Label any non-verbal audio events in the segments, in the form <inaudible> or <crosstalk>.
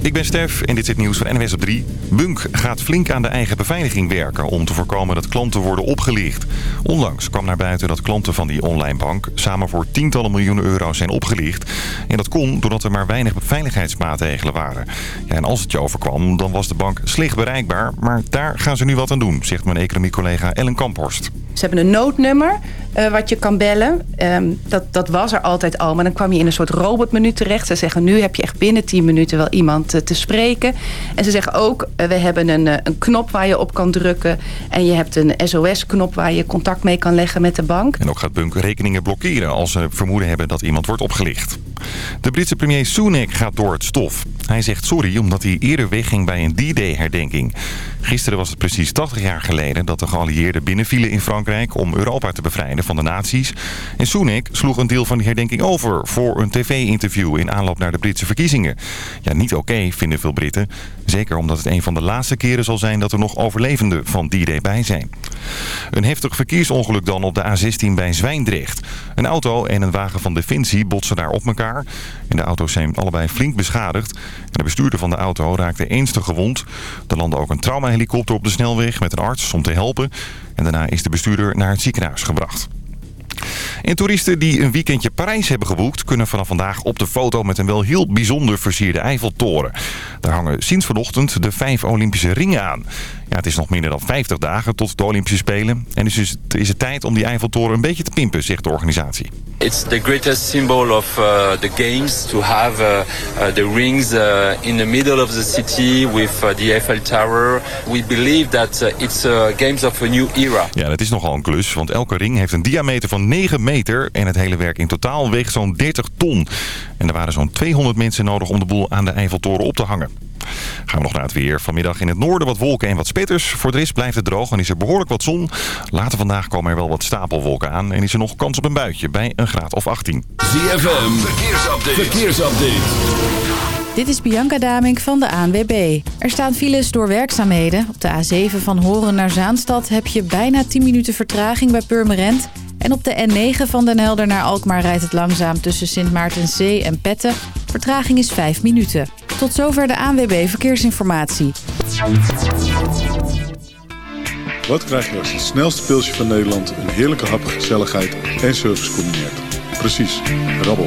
Ik ben Stef en dit is het nieuws van NWS op 3. Bunk gaat flink aan de eigen beveiliging werken om te voorkomen dat klanten worden opgelicht. Onlangs kwam naar buiten dat klanten van die online bank samen voor tientallen miljoenen euro's zijn opgelicht. En dat kon doordat er maar weinig veiligheidsmaatregelen waren. Ja, en als het je overkwam, dan was de bank slecht bereikbaar. Maar daar gaan ze nu wat aan doen, zegt mijn economiecollega Ellen Kamphorst. Ze hebben een noodnummer uh, wat je kan bellen. Um, dat, dat was er altijd al, maar dan kwam je in een soort robotmenu terecht. Ze zeggen nu heb je echt binnen 10 minuten wel iemand uh, te spreken. En ze zeggen ook, uh, we hebben een, een knop waar je op kan drukken. En je hebt een SOS-knop waar je contact mee kan leggen met de bank. En ook gaat Bunk rekeningen blokkeren als ze vermoeden hebben dat iemand wordt opgelicht. De Britse premier Sunak gaat door het stof. Hij zegt sorry omdat hij eerder wegging bij een D-Day-herdenking. Gisteren was het precies 80 jaar geleden dat de geallieerden binnenvielen in Frankrijk... om Europa te bevrijden van de nazi's. En Sunak sloeg een deel van die herdenking over voor een tv-interview... in aanloop naar de Britse verkiezingen. Ja, niet oké, vinden veel Britten. Zeker omdat het een van de laatste keren zal zijn dat er nog overlevenden van D-Day bij zijn. Een heftig verkeersongeluk dan op de A16 bij Zwijndrecht. Een auto en een wagen van Defensie botsen daar op elkaar. En de auto's zijn allebei flink beschadigd. De bestuurder van de auto raakte ernstig gewond. Er landde ook een traumahelikopter op de snelweg met een arts om te helpen. En daarna is de bestuurder naar het ziekenhuis gebracht. En toeristen die een weekendje Parijs hebben geboekt... kunnen vanaf vandaag op de foto met een wel heel bijzonder versierde Eiffeltoren. Daar hangen sinds vanochtend de vijf Olympische ringen aan. Ja, het is nog minder dan 50 dagen tot de Olympische Spelen. En dus is het, is het tijd om die Eiffeltoren een beetje te pimpen, zegt de organisatie. It's the greatest symbol of uh, the games to have uh, uh, the rings uh, in the middle of the city with the Eiffel Tower. We believe that it's games of a new era. Ja, dat is nogal een klus, want elke ring heeft een diameter van 9 meter en het hele werk in totaal weegt zo'n 30 ton. En er waren zo'n 200 mensen nodig om de boel aan de Eiffeltoren op te hangen. Gaan we nog naar het weer. Vanmiddag in het noorden wat wolken en wat spitters. Voor de rest blijft het droog en is er behoorlijk wat zon. Later vandaag komen er wel wat stapelwolken aan. En is er nog kans op een buitje bij een graad of 18. ZFM, verkeersupdate. verkeersupdate. Dit is Bianca Damink van de ANWB. Er staan files door werkzaamheden. Op de A7 van Horen naar Zaanstad heb je bijna 10 minuten vertraging bij Purmerend... En op de N9 van Den Helder naar Alkmaar rijdt het langzaam tussen Sint Maartenzee en Petten. Vertraging is 5 minuten. Tot zover de ANWB Verkeersinformatie. Wat krijg je als het snelste pilsje van Nederland... een heerlijke hap, gezelligheid en service combineert? Precies, rabbel.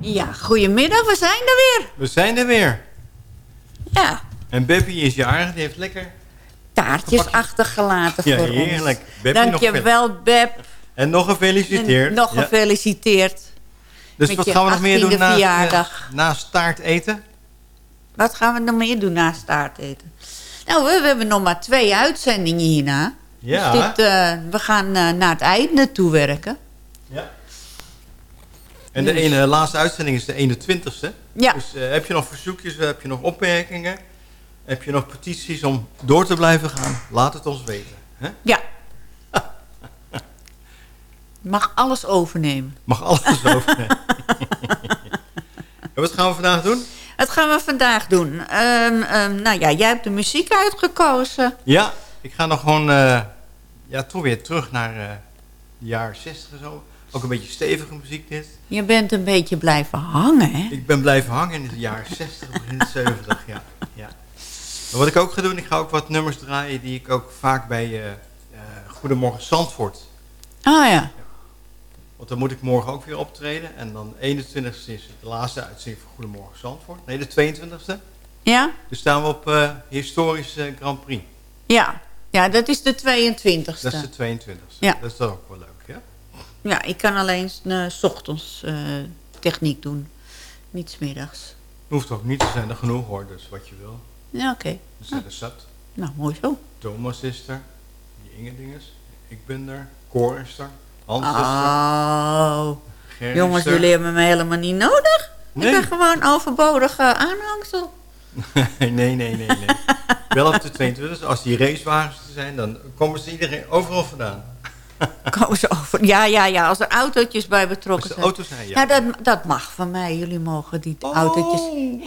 Ja, goedemiddag, we zijn er weer. We zijn er weer. Ja, En Beppie is jarig, die heeft lekker... taartjes achtergelaten Ja, voor heerlijk. ons. Nog Dankjewel, Beb. En nog gefeliciteerd. En nog Ja. gefeliciteerd. Dus met wat gaan we nog meer doen 18e na, verjaardag. eh, na staart eten? Wat gaan we nog meer doen na staarteten? Nou, we, we hebben nog maar twee uitzendingen hierna. Ja. Dus dit, eh, we gaan eh, naar het einde toe werken. Ja. En de ene laatste uitzending is de 21ste. Ja. Dus eh, heb je nog verzoekjes, heb je nog opmerkingen? Heb je nog petities om door te blijven gaan? Laat het ons weten. Hè? Ja. <laughs> Mag alles overnemen. Mag alles over. <laughs> en wat gaan we vandaag doen? Wat gaan we vandaag doen? Ehm, ehm, nou ja, jij hebt de muziek uitgekozen. Ja, ik ga nog gewoon eh, ja, toch weer terug naar eh de jaren 60 en zo. Ook een beetje stevige muziek dit. Je bent een beetje blijven hangen, hè? Ik ben blijven hangen in de jaren 60, begin <laughs> 70, ja. ja. Maar wat ik ook ga doen, ik ga ook wat nummers draaien die ik ook vaak bij eh, Goedemorgen Zandvoort. Oh ja. Want dan moet ik morgen ook weer optreden. En dan 21ste is de laatste uitzending van Goedemorgen Zandvoort. Nee, de 22ste. Ja? Dus staan we op eh historische Grand Prix. Ja. Ja, dat is de 22e. Dat is de 22ste. Ja. Dat is dan ook wel leuk, ja? Ja, ik kan alleen eh, s ochtends eh, techniek doen. Niet 's middags. Hoeft ook niet, er zijn er genoeg hoor, dus wat je wil. Ja, oké. Er zijn er zat. Nou, mooi zo. Thomas is er. Die Inge dinges. Ik ben er. Cor is er. Hans er. Oh. Jongens, jullie hebben me helemaal niet nodig. Nee. Ik ben gewoon overbodige aanhangsel. <laughs> nee, nee, nee, nee. Wel op de 22 Als die racewagens er zijn, dan komen ze iedereen overal vandaan. <laughs> Komen ze over. Ja, ja, ja. Als er autootjes bij betrokken Als zijn. auto's zijn, ja. Dat, dat mag van mij. Jullie mogen die Oh. autootjes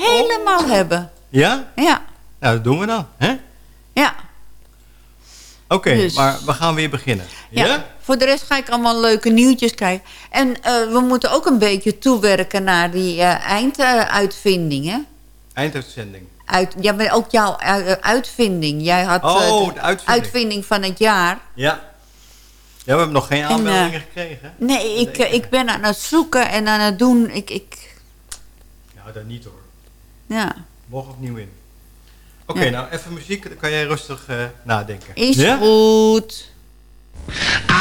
helemaal hebben. Ja? Ja, Nou, dat doen we dan. hè? ja. Oké, Dus- maar we gaan weer beginnen. Ja. Ja? Voor de rest ga ik allemaal leuke nieuwtjes kijken. En eh, we moeten ook een beetje toewerken naar die eh einduitvinding, hè? Einduitzending. Uit, ja, maar ook jouw eh, uitvinding. Jij had Oh, de uitvinding. van het jaar. Ja. Ja, we hebben nog geen En, aanmeldingen gekregen. Nee, ik, ik ben aan het zoeken en aan het doen. Ik, ik, Nou, dat niet hoor. ja, Morgen opnieuw in. Oké, Ja. nou even muziek, dan kan jij rustig eh, nadenken. is ja? goed. Je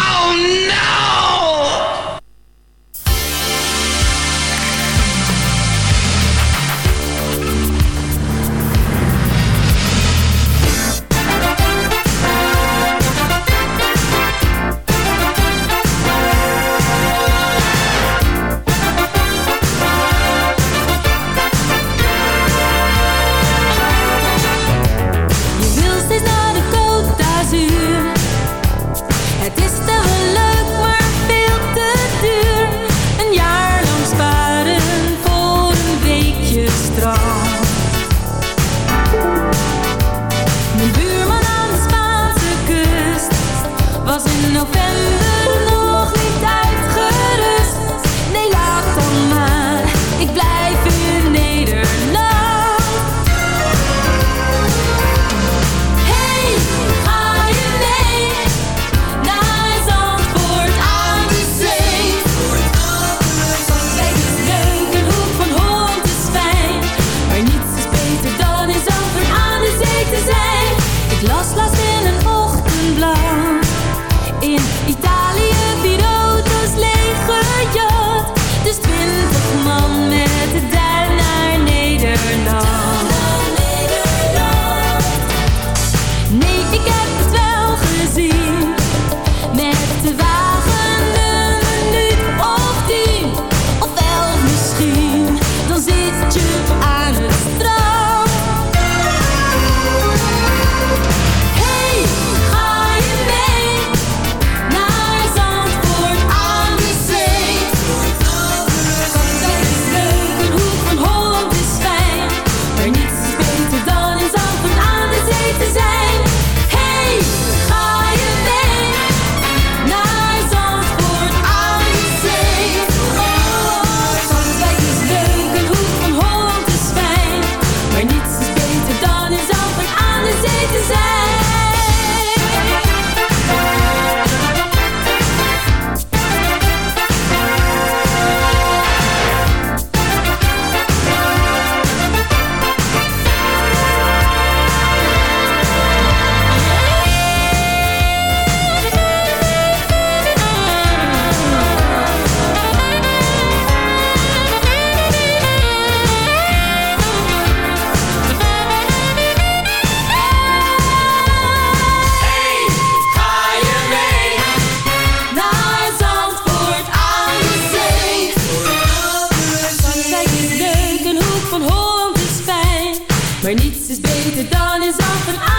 niets is beter dan eens af en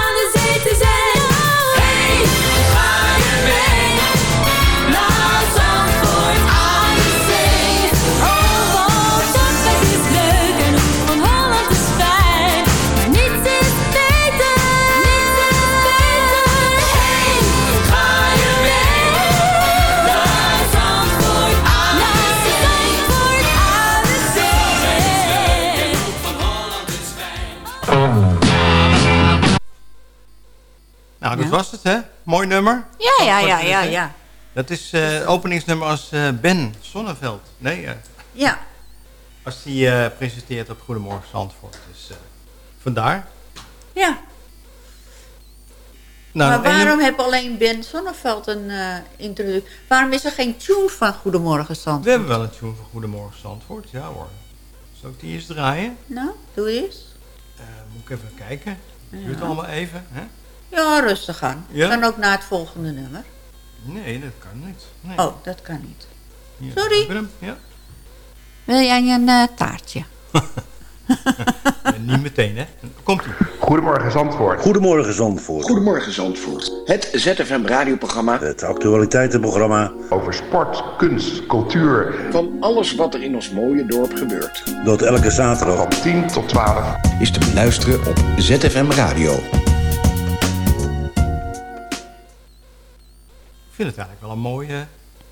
Nou, dat was het, hè? Mooi nummer. Ja, ja, ja, ja, ja. Dat is eh openingsnummer als eh, Ben Sonneveld. Nee, eh, Ja, als hij eh, presenteert op Goedemorgen Zandvoort. Dus vandaar. ja. Nou, maar waarom heeft alleen Ben Sonneveld een introductie? Waarom is er geen tune van Goedemorgen We Zandvoort? hebben wel een tune van Goedemorgen Zandvoort. Ja hoor. Zal ik die eens draaien? Nou, doe eens. Moet ik even kijken. Duurt allemaal even, hè? Ja, rustig aan. Ja? Kan ook na het volgende nummer. Nee, dat kan niet. Nee. Oh, dat kan niet. Sorry. Ja. Wil jij een eh, taartje? <laughs> Niet meteen, hè? Komt-ie. Goedemorgen Zandvoort. Goedemorgen Zandvoort. Goedemorgen Zandvoort. Het ZFM radioprogramma. Het actualiteitenprogramma. Over sport, kunst, cultuur. Van alles wat er in ons mooie dorp gebeurt. Dat elke zaterdag Van 10 tot 12. is te beluisteren op ZFM Radio. Vind het eigenlijk wel een mooie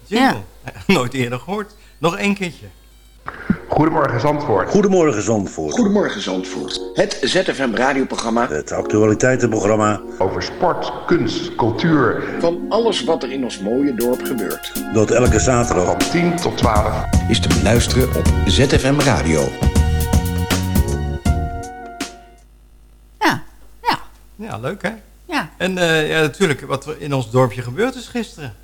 jingle. <laughs> Nooit eerder gehoord. Nog één keertje. Goedemorgen Zandvoort. Goedemorgen Zandvoort. Goedemorgen Zandvoort. Het ZFM radioprogramma. Het actualiteitenprogramma. Over sport, kunst, cultuur. Van alles wat er in ons mooie dorp gebeurt. Dat elke zaterdag Van 10 tot 12. Is te beluisteren op ZFM Radio. Ja, ja, Ja, leuk hè? Ja. En eh, ja, natuurlijk, wat er in ons dorpje gebeurd is gisteren.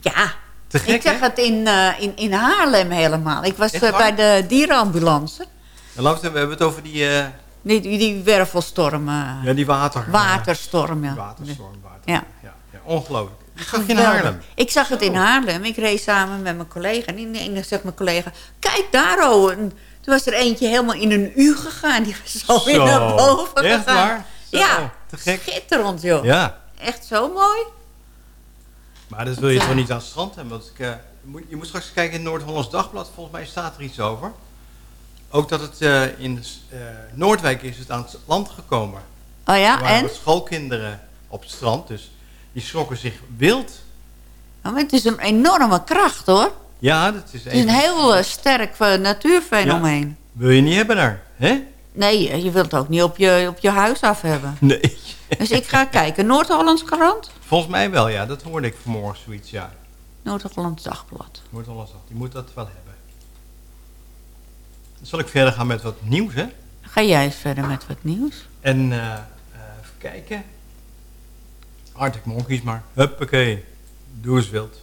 Ja, Te gek, ik zag hè? het in, eh, in, in Haarlem helemaal. Ik was eh, bij de dierenambulance. En we, hebben het over die, Die, die, die wervelstorm. eh, ja, die water... waterstorm, ja. Waterstorm, water. Ja. Ja, ja, ongelooflijk. Ik zag je in. Haarlem. Ik zag het in Haarlem. Ik reed samen met mijn collega. En ineens zegt mijn collega, kijk daar oh. En toen was er eentje helemaal in een U gegaan. Die was zo, weer naar boven Echt gegaan. waar? Zo, Ja, te gek. schitterend joh. Ja, Echt zo mooi. maar dat wil je toch niet aan het strand hebben? Want ik, eh, je moet- straks kijken in het Noord-Hollands Dagblad. Volgens mij staat er iets over. Ook dat het eh, in eh, Noordwijk is het aan het land gekomen. Oh ja, en? schoolkinderen op het strand. Dus die schrokken zich wild. Ja, maar het is een enorme kracht hoor. Ja, dat is Het is een heel sterk natuurfenomeen. Wil je niet hebben daar, hè? Nee, je wilt het ook niet op je, op je huis af hebben. Nee. Dus ik ga kijken. Noord-Hollands krant? Volgens mij wel, ja. Dat hoorde ik vanmorgen zoiets, ja. Noord-Hollands dagblad. Noord-Hollands Dagblad, die moet dat wel hebben. Dan zal ik verder gaan met wat nieuws, hè? Ga jij eens verder met wat nieuws? En eh, eh, even kijken. Arctic Monkeys maar. Huppakee. Doe eens wild.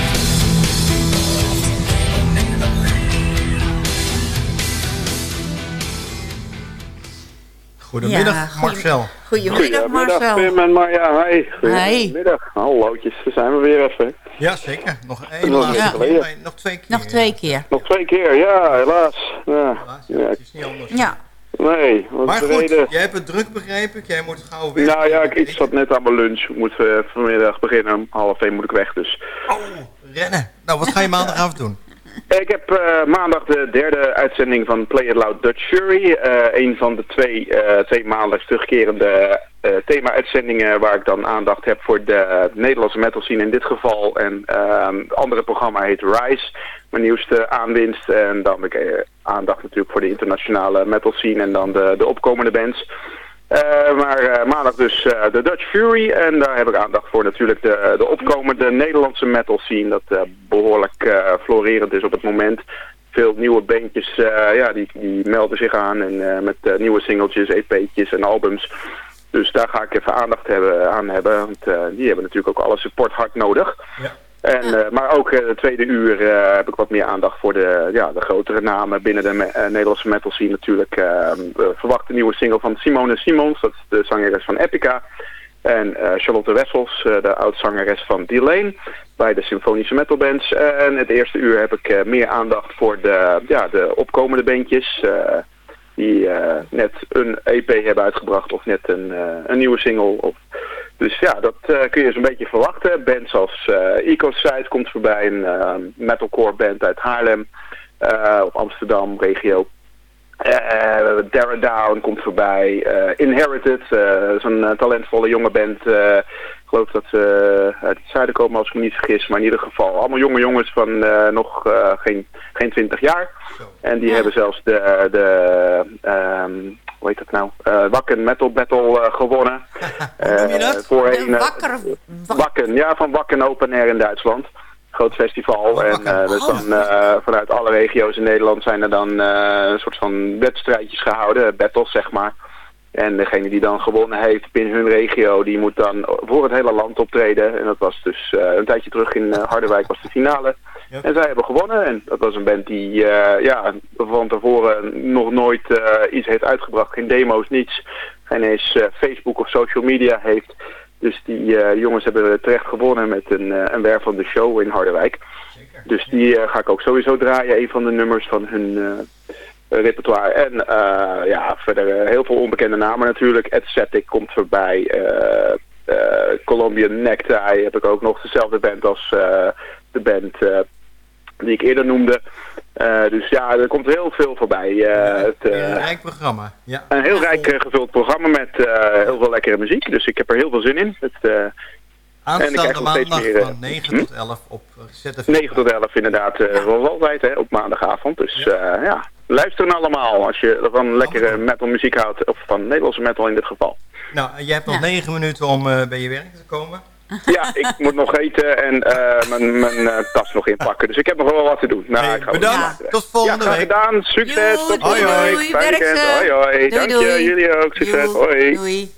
Goedemiddag, Ja, Marcel. Goedemiddag, Marcel. Pim en Marja. Hi. Hi. Goedemiddag. Hallootjes, daar zijn we weer even. Ja, zeker. Nog één Nog laatste even keer. geleden. Nee, Nog twee keer. Nog twee keer. Nog twee keer, ja, helaas. Ja. ja, het is niet anders. Ja. Nee, wat Maar goed, reden? jij hebt het druk begrepen. ik. Jij moet gauw weg. Nou ja, ik, ik zat net aan mijn lunch. Ik moet eh, vanmiddag beginnen. Om half één moet ik weg, dus. Rennen. Nou, wat ga je maandagavond <laughs> doen? Ik heb eh, maandag de derde uitzending van Play It Loud Dutch Jury. Eh, een van de twee, eh, twee maandelijks terugkerende thema-uitzendingen waar ik dan aandacht heb voor de Nederlandse metal scene in dit geval. En ehm, het andere programma heet Rise, mijn nieuwste aanwinst. En dan heb ik aandacht natuurlijk voor de internationale metal scene en dan de, de opkomende bands. Eh, maar eh, maandag dus eh, de Dutch Fury en daar heb ik aandacht voor natuurlijk de, de opkomende Nederlandse metal scene dat eh, behoorlijk eh, florerend is op het moment. Veel nieuwe bandjes ja, die, die melden zich aan en, met nieuwe singeltjes, EP'tjes en albums. Dus daar ga ik even aandacht hebben, aan hebben, want die hebben natuurlijk ook alle support hard nodig. En, eh, maar ook eh, de tweede uur eh, heb ik wat meer aandacht voor de, ja, de grotere namen binnen de me- Nederlandse metal scene natuurlijk. eh, we verwachten een nieuwe single van Simone Simons, dat is de zangeres van Epica. En Charlotte Wessels, de oud-zangeres van D-Lane, bij de symfonische metalbands. En het eerste uur heb ik meer aandacht voor de, ja, de opkomende bandjes. die net een EP hebben uitgebracht of net een, een nieuwe single. Of, dus ja, dat eh, kun je zo'n beetje verwachten. Bands als eh Ecoside komt voorbij, een eh, metalcore band uit Haarlem of Amsterdam regio. Eh Dara Down komt voorbij. eh, Inherited, eh, zo'n eh, talentvolle jonge band. eh, ik geloof dat ze eh, uit het zuiden komen als ik me niet vergis. Maar in ieder geval allemaal jonge jongens van eh, nog eh, geen, geen 20 jaar. En die hebben zelfs de, de ehm, hoe heet dat nou? eh Wakken Metal Battle eh, gewonnen. Hoe <laughs> noem je dat? Voorheen, eh, Wakker... Wakken, ja, van Wakken Open Air in Duitsland. Groot festival. en eh, dus dan, eh, vanuit alle regio's in Nederland zijn er dan eh, een soort van wedstrijdjes gehouden, battles zeg maar. En degene die dan gewonnen heeft binnen hun regio, die moet dan voor het hele land optreden. En dat was dus een tijdje terug in Harderwijk was de finale. En zij hebben gewonnen. En dat was een band die ja, van tevoren nog nooit iets heeft uitgebracht. Geen demo's, niets. Geen eens Facebook of social media heeft. Dus die eh, jongens hebben terecht gewonnen met een, eh, een wervende show in Harderwijk. Dus die eh, ga ik ook sowieso draaien. Een van de nummers van hun repertoire. En ja, verder heel veel onbekende namen natuurlijk. Ed Static komt voorbij. Colombian Necktie heb ik ook nog. Dezelfde band als de band die ik eerder noemde. Eh, dus ja, er komt heel veel voorbij. Eh, het, eh, Een rijk programma. Ja. een heel rijk gevuld programma met eh, heel veel lekkere muziek. Dus ik heb er heel veel zin in. Het, eh, en ik Aanstaande maandag meer, van 9 hm? tot 11 op eh, ZFM. 9 tot 11 inderdaad, eh zoals altijd, hè, op maandagavond. Dus ja, ja luisteren allemaal als je van lekkere metal muziek houdt. Of van Nederlandse metal in dit geval. Nou, en jij hebt nog 9 minuten om eh, bij je werk te komen. <laughs> Ja, ik moet nog eten en eh, mijn, mijn eh, tas nog inpakken. Dus ik heb nog wel wat te doen. Nou, ik ga bedankt. wel- Tot volgende ja, week. gedaan. Succes. Joe, Tot volgende doei, week. doei, weekend. Hoi, hoi. Doei, Dank doei. je. Jullie ook. Succes. Joe. Hoi. Doei.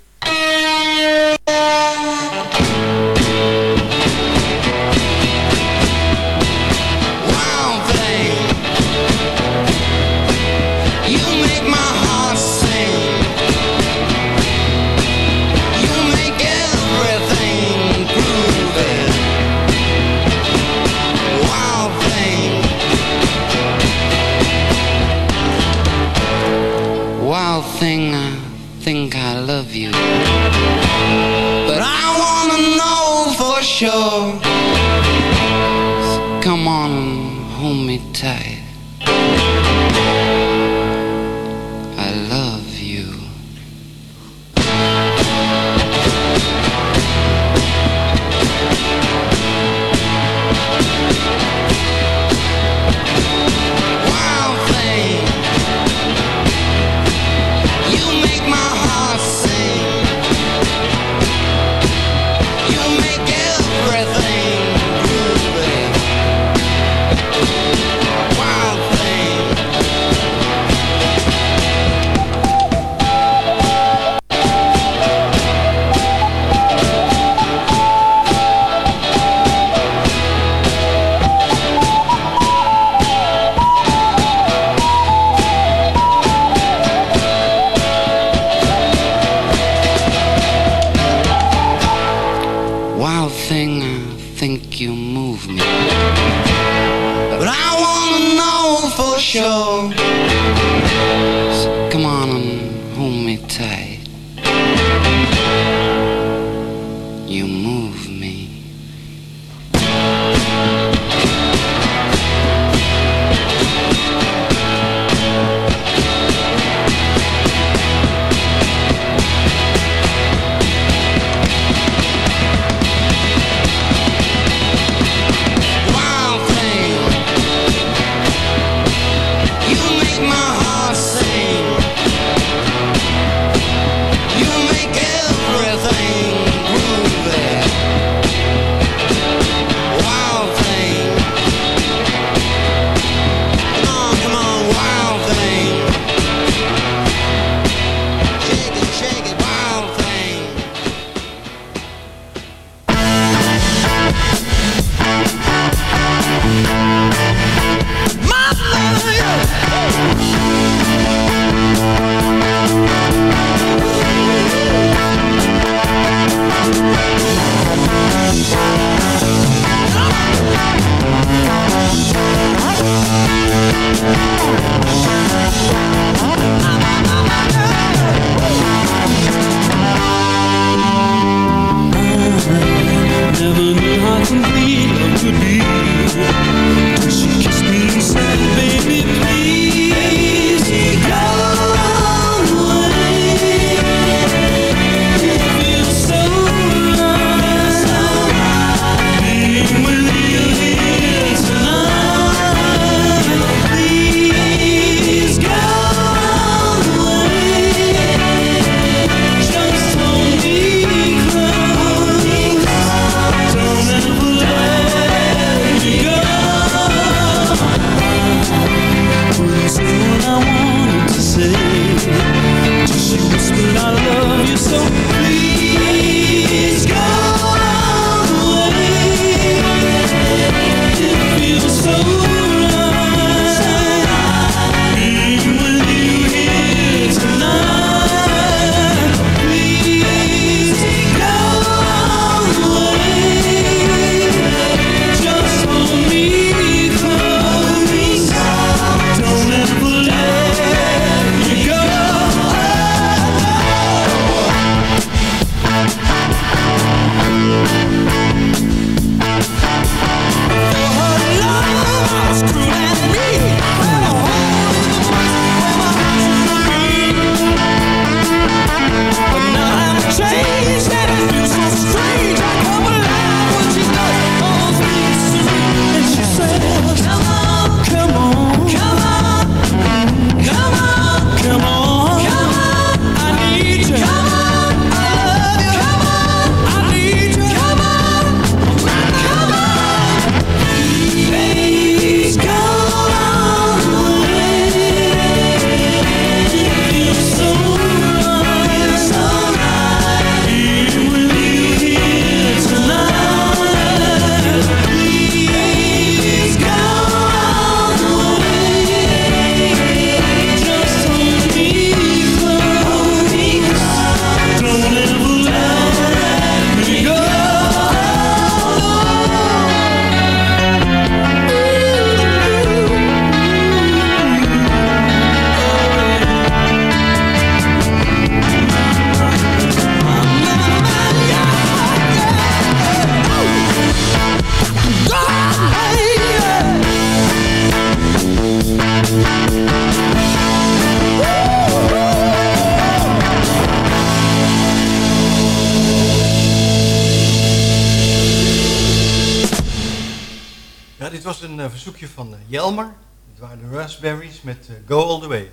Met eh, Go All The Way.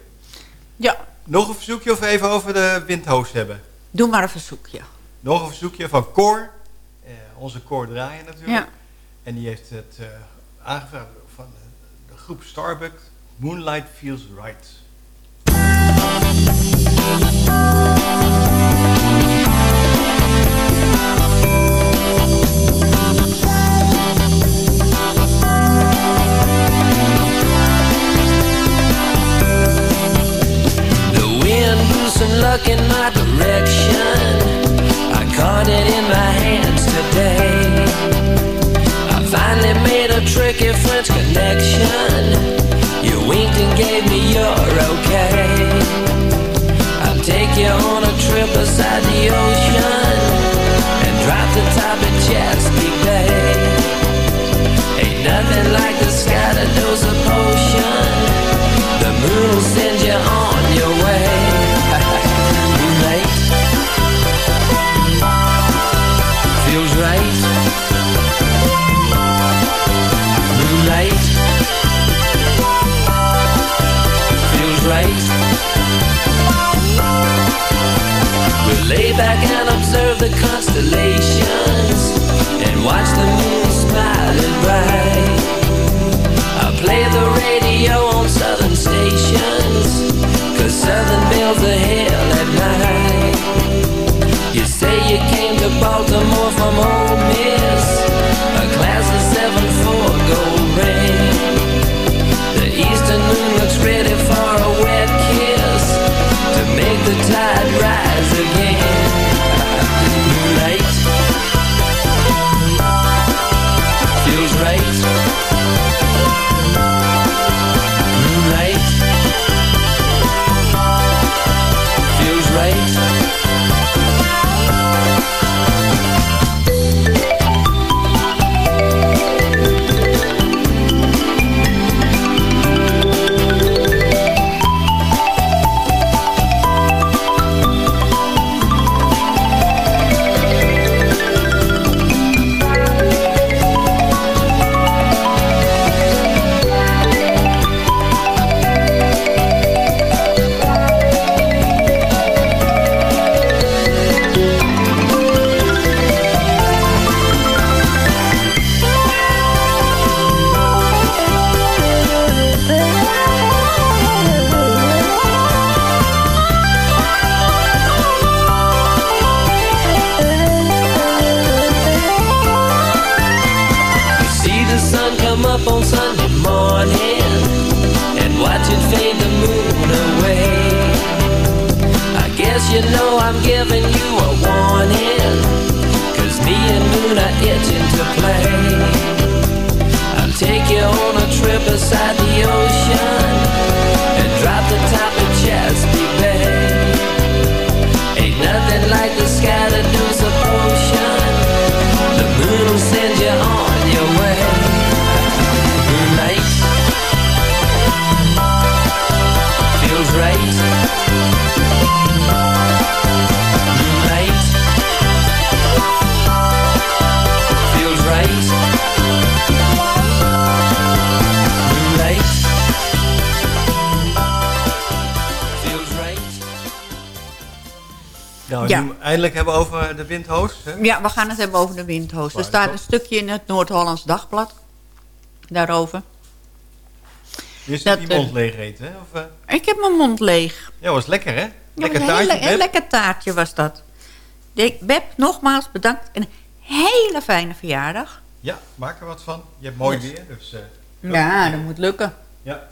Ja. Nog een verzoekje of even over de windhoos hebben? Doe maar een verzoekje. Nog een verzoekje van Cor. eh, onze Cor draaien natuurlijk. Ja. En die heeft het eh, aangevraagd van de groep Starbucks. Moonlight Feels Right. Constellations and watch the moon smiling bright. I play the radio on southern stations Cause southern bells are hell at night You say you came to Baltimore from Ole Ja. nu eindelijk hebben over de windhoos. Hè? Ja, we gaan het hebben over de windhoos. Er staat een stukje in het Noord-Hollands Dagblad daarover. Je Dat, die eh, mond leeg eten, hè? Of, eh, Ik heb mijn mond leeg. ja, was lekker, hè? Ja, Lekker een taartje, een lekker taartje was dat. De, Beb, nogmaals bedankt. Een hele fijne verjaardag. Ja, maak er wat van. Je hebt mooi weer, dus... eh, Ja, dat moet lukken. Ja.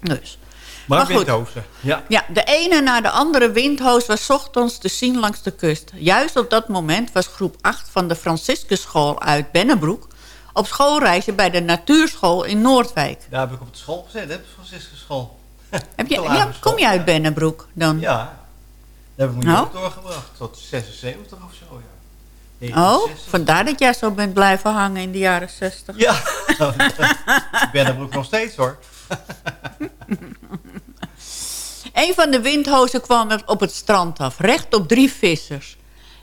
Dus. Maar, Maar windhozen. Ja. Ja, de ene na de andere windhoos was 's ochtends te zien langs de kust. Juist op dat moment was groep 8 van de Franciscusschool uit Bennebroek... op schoolreisje bij de natuurschool in Noordwijk. Daar heb ik op de school gezeten, hè? Op de Franciscus school. <laughs> Heb je, <laughs> ja, kom je uit Bennebroek dan? Ja. Daar heb ik me Nou? ook doorgebracht. Tot 76 of zo, ja. Oh, 69. vandaar dat jij zo bent blijven hangen in de jaren 60. Ja, ik ben er nog steeds hoor. <laughs> Een van de windhozen kwam op het strand af, recht op drie vissers.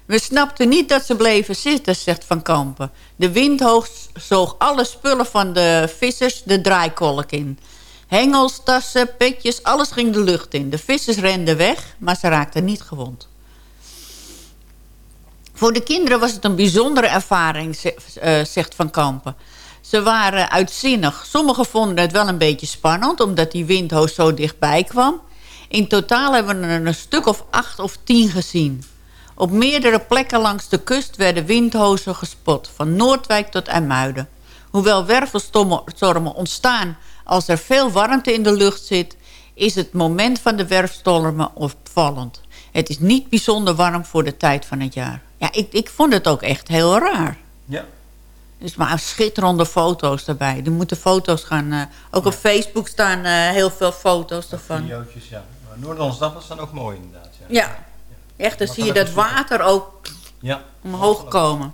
We snapten niet dat ze bleven zitten, zegt Van Kampen. De windhoog zoog alle spullen van de vissers de draaikolk in. Hengels, tassen, petjes, alles ging de lucht in. De vissers renden weg, maar ze raakten niet gewond. Voor de kinderen was het een bijzondere ervaring, eh, zegt Van Kampen. Ze waren uitzinnig. Sommigen vonden het wel een beetje spannend... omdat die windhoos zo dichtbij kwam. In totaal hebben we er een stuk of acht of tien gezien. Op meerdere plekken langs de kust werden windhozen gespot... van Noordwijk tot IJmuiden. Hoewel wervelstormen ontstaan als er veel warmte in de lucht zit... is het moment van de werfstormen opvallend. Het is niet bijzonder warm voor de tijd van het jaar. Ja, ik, ik vond het ook echt heel raar. Ja. Dus maar schitterende foto's daarbij. Er moeten foto's gaan... eh, ook op Facebook staan eh, heel veel foto's ervan. Videootjes, ja. Noord-Hollands Dagblad staan ook mooi inderdaad. Ja. Ja. Echt, dan zie je dat water ook Ja. omhoog komen.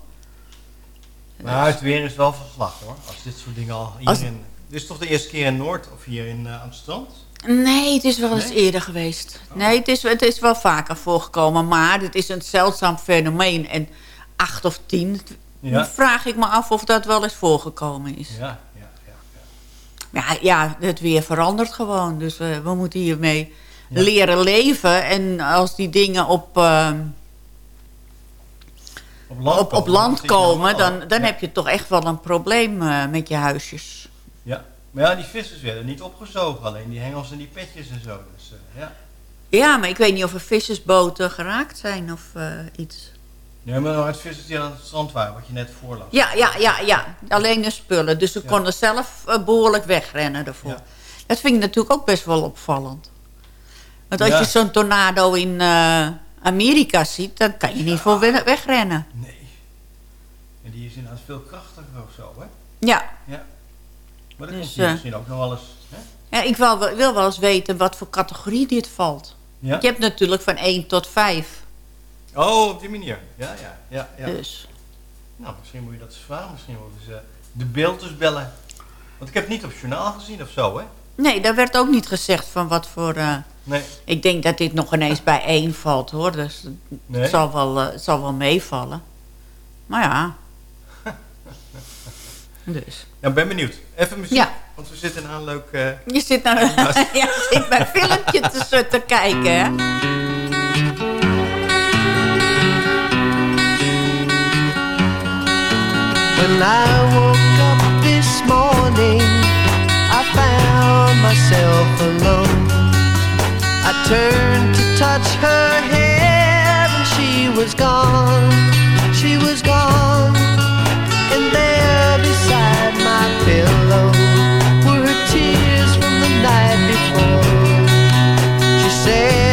Maar het weer is wel van slag hoor. Als dit soort dingen al hier in... Dit is toch de eerste keer in Noord of hier in uh, Amsterdam? Nee, het is wel eens Nee? eerder geweest. Nee, het is, het is wel vaker voorgekomen. Maar het is een zeldzaam fenomeen. En acht of tien, Ja. vraag ik me af of dat wel eens voorgekomen is. Ja, ja. Ja, ja het weer verandert gewoon. Dus eh, we moeten hiermee leren leven. En als die dingen op, eh, Op land op, op komen, land dan komen... dan, heb je toch echt wel een probleem eh, met je huisjes. Ja. Maar ja, die vissers werden niet opgezogen. Alleen die hengels en die petjes en zo. Dus eh, ja. Ja, maar ik weet niet of er vissersboten geraakt zijn of eh, iets. Nee, maar nou het vissers die aan het strand waren, wat je net voorlas. Ja, ja, ja, ja. Alleen de spullen. Dus ze konden zelf eh, behoorlijk wegrennen ervoor. Dat vind ik natuurlijk ook best wel opvallend. Want als Ja. je zo'n tornado in eh, Amerika ziet... dan kan je niet voor we- wegrennen. En die is inderdaad veel krachtiger of zo, hè? Ja. Ja. Maar dat Dus, komt hier eh, misschien ook nog wel eens... Hè? ja ik wil, wel- wil wel eens weten wat voor categorie dit valt. Ja? Je hebt natuurlijk van 1 tot 5. Oh, op die manier. Ja, ja, ja. ja. Dus. Nou, misschien moet je dat eens vragen. Misschien moeten ze de beelders bellen. Want ik heb het niet op het journaal gezien of zo, hè? Nee, daar werd ook niet gezegd van wat voor... eh, Nee. Ik denk dat dit nog ineens bij 1 valt, hoor. Dus Nee? het, zal wel, het zal wel meevallen. Maar ja. <laughs> dus. Ja, ben benieuwd. Even muziek. Ja. Want we zitten aan een leuk... eh, Je zit, naar, <laughs> je zit bij een filmpje te, te kijken, hè? When I turned to touch her hair, and she was gone. She was gone. And there beside my pillow were her tears from the night before. She said,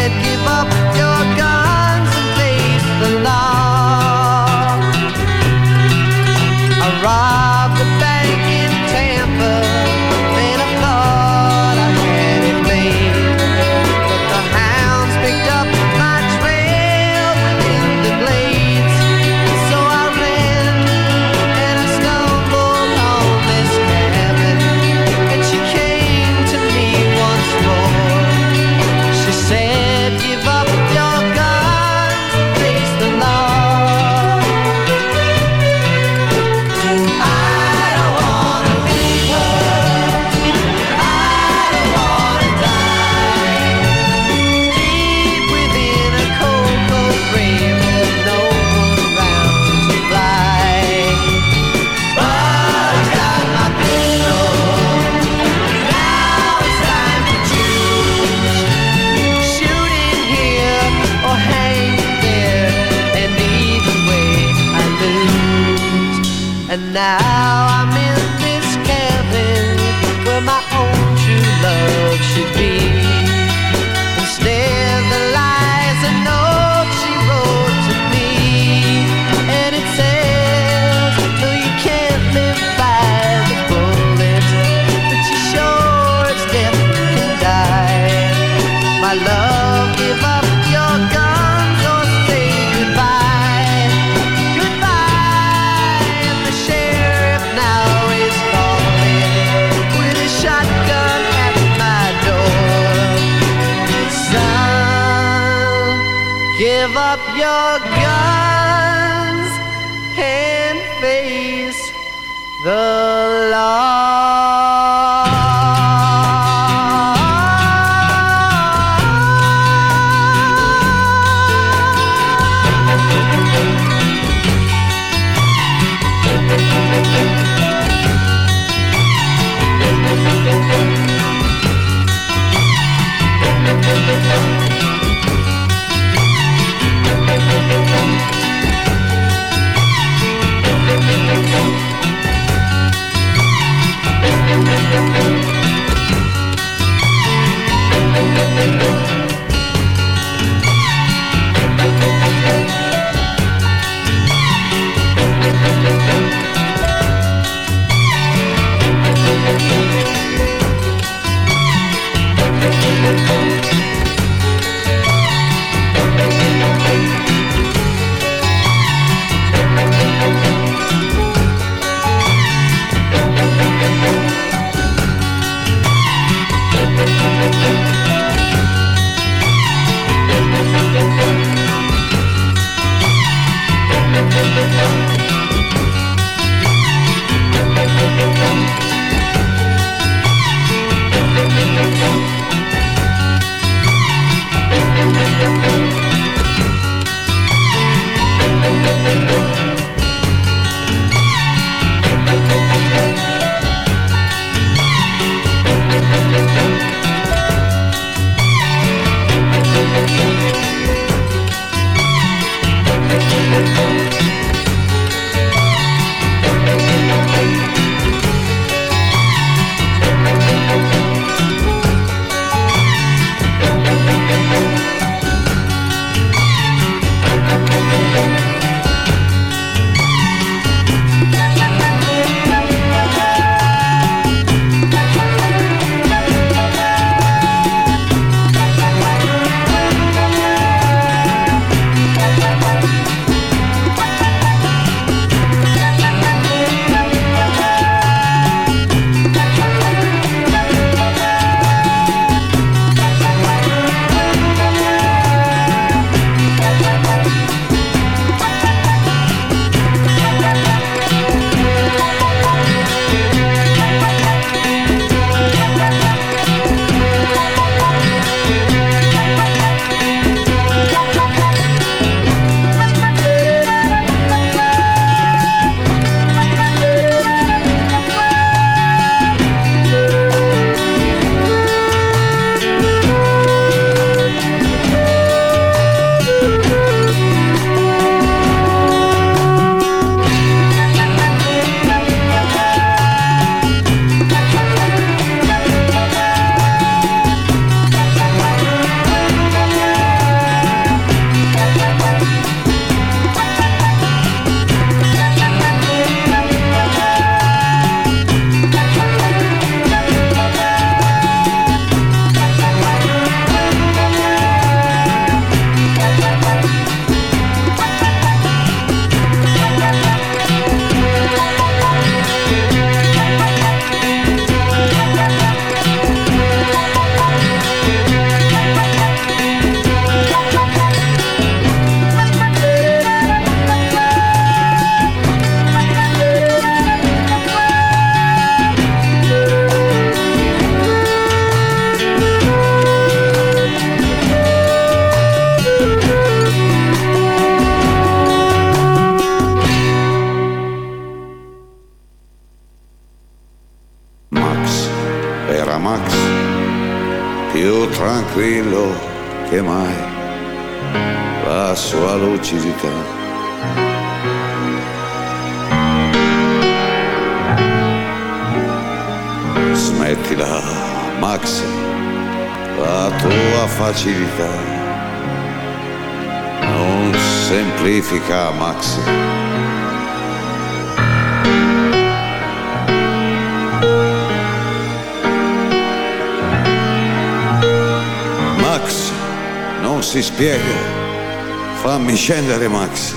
scendere, Max.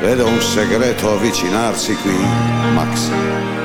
Vedo un segreto avvicinarsi qui, Max.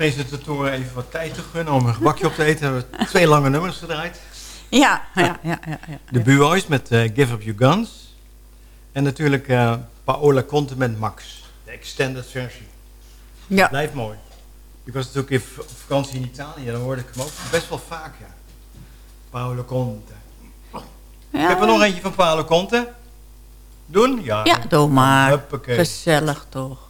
Presentatoren even wat tijd te gunnen om een gebakje op te eten, hebben we twee lange nummers gedraaid. Ja, ja, ja. ja, ja. De Buoys met eh, Give Up Your Guns. En natuurlijk eh, Paola Conte met Max. De extended versie. Ja. Blijft mooi. Ik was natuurlijk op vakantie in Italië. Dan hoorde ik hem ook best wel vaak, ja. Paola Conte. Ik heb er nog eentje van Paola Conte. Doen? Ja. Ja, doe maar. Huppakee. Gezellig toch.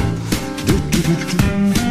Thank.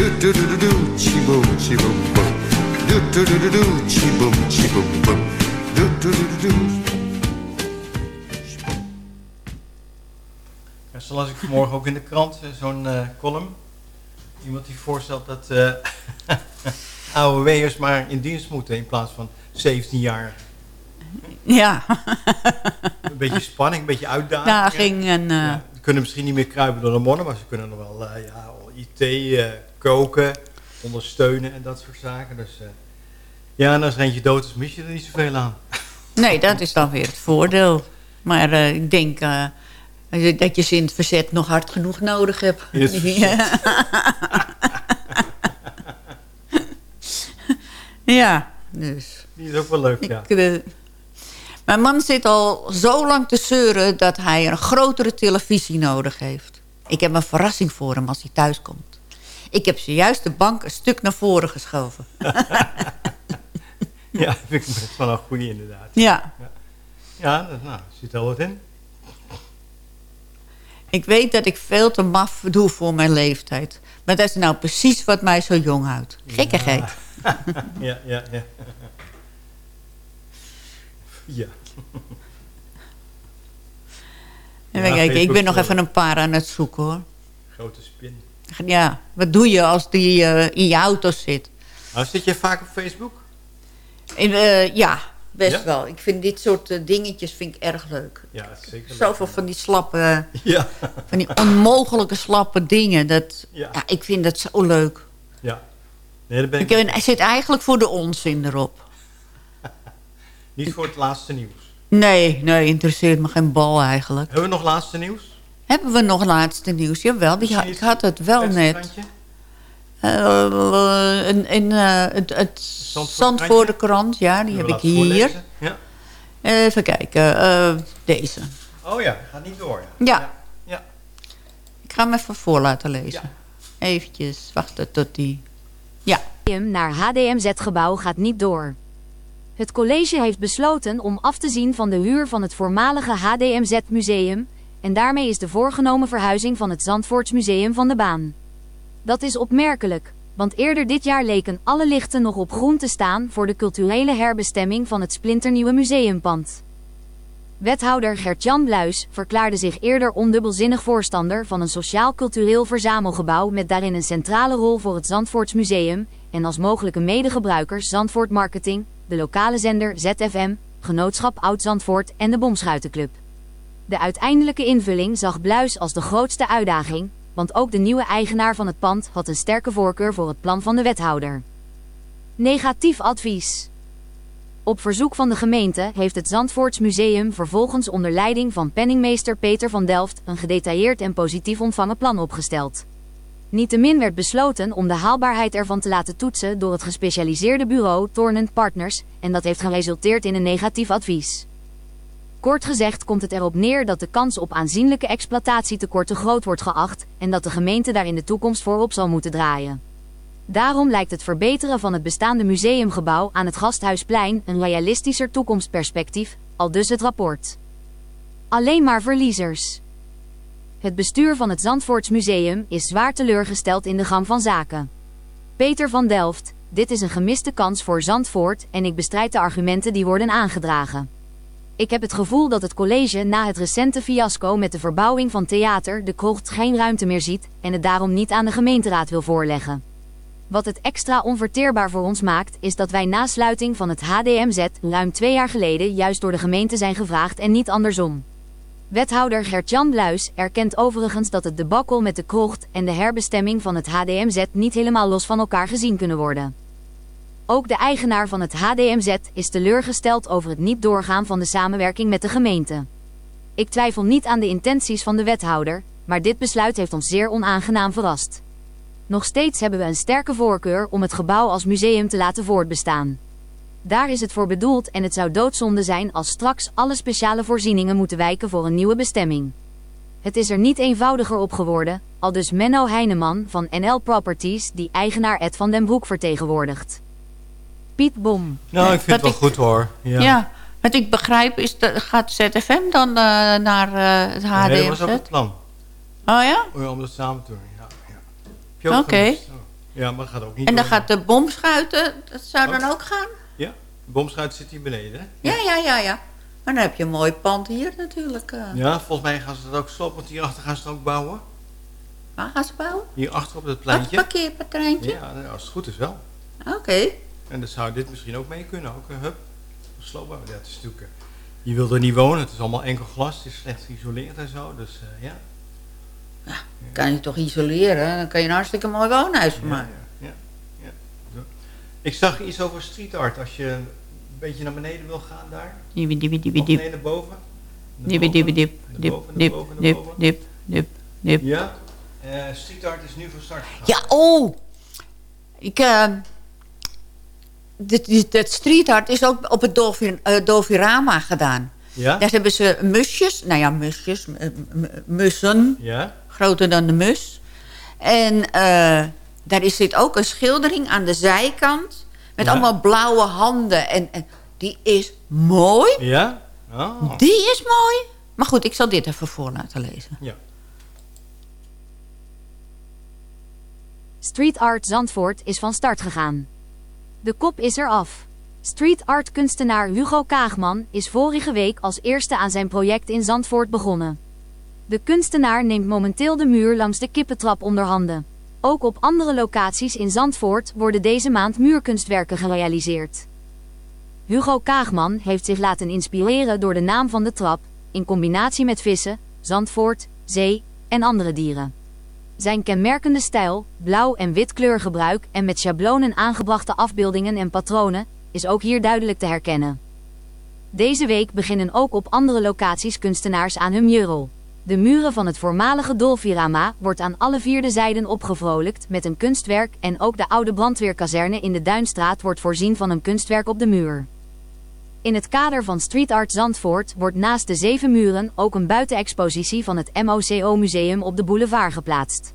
Do do do do do, chi boom, chi boom boom. Do do do do do, chi boom, chi boom boom. Do do do do do. Ja, zo las ik vanmorgen ook in de krant eh, zo'n eh, column. Iemand die voorstelt dat eh <laughs> AOW'ers maar in dienst moeten in plaats van 17 jaar. Ja. Een beetje spanning, een beetje uitdaging. Daging en... Ja, ze kunnen misschien niet meer kruipen door de modder, maar ze kunnen nog wel ja, IT, koken, ondersteunen en dat soort zaken. Dus eh, ja, en als er eentje dood is, mis je er niet zoveel aan. Nee, dat is dan weer het voordeel. Maar eh, ik denk eh, dat je ze in het verzet nog hard genoeg nodig hebt. Ja. <laughs> ja, dus. Die is ook wel leuk, ja. Ik, mijn man zit al zo lang te zeuren dat hij een grotere televisie nodig heeft. Ik heb een verrassing voor hem als hij thuis komt. Ik heb zojuist de bank een stuk naar voren geschoven. <laughs> Ja, vind ik best wel een goede inderdaad. Ja. Ja, ja dat, nou, zit al wat in. Ik weet dat ik veel te maf doe voor mijn leeftijd. Maar dat is nou precies wat mij zo jong houdt. Gekkigheid. <laughs> Ja, ja, ja. Ja. En kijk, ik Facebook, ben nog eh, even een paar aan het zoeken hoor. Grote spin. Ja, wat doe je als die eh, in je auto zit? Zit je vaak op Facebook? En, eh, ja, best Ja? wel. Ik vind dit soort eh, dingetjes vind ik erg leuk. Ja, zeker leuk. Zoveel van die slappe, Ja. van die onmogelijke slappe dingen. Dat, Ja. ja. ik vind dat zo leuk. Ja. Nee, ben ik Ik, zit eigenlijk voor de onzin erop. <laughs> niet voor het laatste nieuws. Nee, nee, interesseert me geen bal eigenlijk. Hebben we nog laatste nieuws? Hebben we nog laatste nieuws? Jawel, die, ha- ik had het wel net. Eh, in in eh, het, het Zandvoorde krant, ja, die heb ik hier. Ja. Even kijken, eh, deze. Oh ja, gaat niet door. Ja. Ja. Ja. Ik ga hem even voor laten lezen. Eventjes wachten tot die... Ja. naar HDMZ-gebouw gaat niet door. Het college heeft besloten om af te zien van de huur van het voormalige HDMZ-museum... en daarmee is de voorgenomen verhuizing van het Zandvoorts Museum van de baan. Dat is opmerkelijk, want eerder dit jaar leken alle lichten nog op groen te staan... voor de culturele herbestemming van het splinternieuwe museumpand. Wethouder Gert-Jan Bluis verklaarde zich eerder ondubbelzinnig voorstander van een sociaal-cultureel verzamelgebouw met daarin een centrale rol voor het Zandvoorts Museum en als mogelijke medegebruikers Zandvoort Marketing, de lokale zender ZFM, Genootschap Oud-Zandvoort en de Bomschuitenclub. De uiteindelijke invulling zag Bluis als de grootste uitdaging, want ook de nieuwe eigenaar van het pand had een sterke voorkeur voor het plan van de wethouder. Negatief advies. Op verzoek van de gemeente heeft het Zandvoorts Museum vervolgens onder leiding van penningmeester Peter van Delft een gedetailleerd en positief ontvangen plan opgesteld. Niettemin werd besloten om de haalbaarheid ervan te laten toetsen door het gespecialiseerde bureau Tornent Partners en dat heeft geresulteerd in een negatief advies. Kort gezegd komt het erop neer dat de kans op aanzienlijke exploitatietekorten groot wordt geacht en dat de gemeente daar in de toekomst voor op zal moeten draaien. Daarom lijkt het verbeteren van het bestaande museumgebouw aan het Gasthuisplein een realistischer toekomstperspectief, al dus het rapport. Alleen maar verliezers. Het bestuur van het Zandvoorts Museum is zwaar teleurgesteld in de gang van zaken. Peter van Delft, dit is een gemiste kans voor Zandvoort en ik bestrijd de argumenten die worden aangedragen. Ik heb het gevoel dat het college na het recente fiasco met de verbouwing van theater de krocht geen ruimte meer ziet en het daarom niet aan de gemeenteraad wil voorleggen. Wat het extra onverteerbaar voor ons maakt, is dat wij na sluiting van het HDMZ ruim twee jaar geleden juist door de gemeente zijn gevraagd en niet andersom. Wethouder Gert-Jan Bluis erkent overigens dat het debakkel met de krocht en de herbestemming van het HDMZ niet helemaal los van elkaar gezien kunnen worden. Ook de eigenaar van het HDMZ is teleurgesteld over het niet doorgaan van de samenwerking met de gemeente. Ik twijfel niet aan de intenties van de wethouder, maar dit besluit heeft ons zeer onaangenaam verrast. Nog steeds hebben we een sterke voorkeur om het gebouw als museum te laten voortbestaan. Daar is het voor bedoeld en het zou doodzonde zijn als straks alle speciale voorzieningen moeten wijken voor een nieuwe bestemming. Het is er niet eenvoudiger op geworden, al dus Menno Heineman van NL Properties die eigenaar Ed van den Broek vertegenwoordigt. Nou, ik vind het wel goed hoor. Ja. Ja. wat ik begrijp is, dat gaat ZFM dan eh, naar eh, het HDMZ? Nee, dat was ook het plan. Oh ja? Oh ja, Om dat samen te doen. Ja, ja. Oké. Oh. Ja, maar dat gaat ook niet En dan door. gaat de bomschuiten, dat zou dan ook gaan? Ja, de bomschuit zit hier beneden. hè? Ja, ja, ja, ja. Maar dan heb je een mooi pand hier natuurlijk. eh. Ja, volgens mij gaan ze dat ook slopen, want hierachter gaan ze het ook bouwen. Waar gaan ze bouwen? Hierachter op het pleintje. parkeerpatrijntje? Ja, nou, als het goed is wel. Oké. En dan zou dit misschien ook mee kunnen, ook een hub. Sloopbouw. Ja, het is natuurlijk, eh, je wilt er niet wonen, het is allemaal enkel glas, het is slecht geïsoleerd en zo, dus eh, ja. Kan je toch isoleren? Dan kan je een hartstikke mooi woonhuis van Ja, maken. ja, ja, ja. Ik zag iets over street art, als je een beetje naar beneden wil gaan daar. Dibbi, dibbi, dibbi, Of dib. nee, naar boven. Dip. Dip, dip, boven, naar dip, boven. dip, dip, dip. Ja, eh, street art is nu van start gegaan. Ja, oh! Ik, eh dit, dat street art is ook op het Dolphin, eh, Dolfirama gedaan. Ja? Daar hebben ze musjes, nou ja, musjes, mussen, Ja? groter dan de mus. En eh, daar is zit ook een schildering aan de zijkant met Ja. allemaal blauwe handen. En, en die is mooi. Ja? Oh. Die is mooi. Maar goed, ik zal dit even voor laten lezen. Ja. Street Art Zandvoort is van start gegaan. De kop is eraf. Street art kunstenaar Hugo Kaagman is vorige week als eerste aan zijn project in Zandvoort begonnen. De kunstenaar neemt momenteel de muur langs de kippentrap onder handen. Ook op andere locaties in Zandvoort worden deze maand muurkunstwerken gerealiseerd. Hugo Kaagman heeft zich laten inspireren door de naam van de trap, in combinatie met vissen, Zandvoort, zee en andere dieren. Zijn kenmerkende stijl, blauw en wit kleurgebruik en met schablonen aangebrachte afbeeldingen en patronen, is ook hier duidelijk te herkennen. Deze week beginnen ook op andere locaties kunstenaars aan hun mural. De muren van het voormalige Dolfirama wordt aan alle vierde zijden opgevrolijkt met een kunstwerk en ook de oude brandweerkazerne in de Duinstraat wordt voorzien van een kunstwerk op de muur. In het kader van Street Art Zandvoort wordt naast de zeven muren ook een buitenexpositie van het MOCO Museum op de boulevard geplaatst.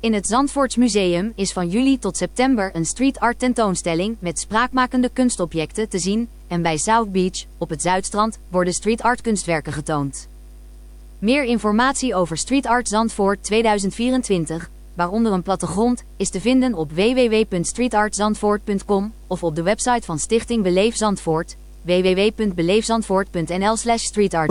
In het Zandvoorts Museum is van juli tot september een street art tentoonstelling met spraakmakende kunstobjecten te zien en bij South Beach, op het Zuidstrand, worden street art kunstwerken getoond. Meer informatie over Street Art Zandvoort 2024, waaronder een plattegrond, is te vinden op www.streetartzandvoort.com of op de website van Stichting Beleef Zandvoort www.beleefzandvoort.nl slash streetart.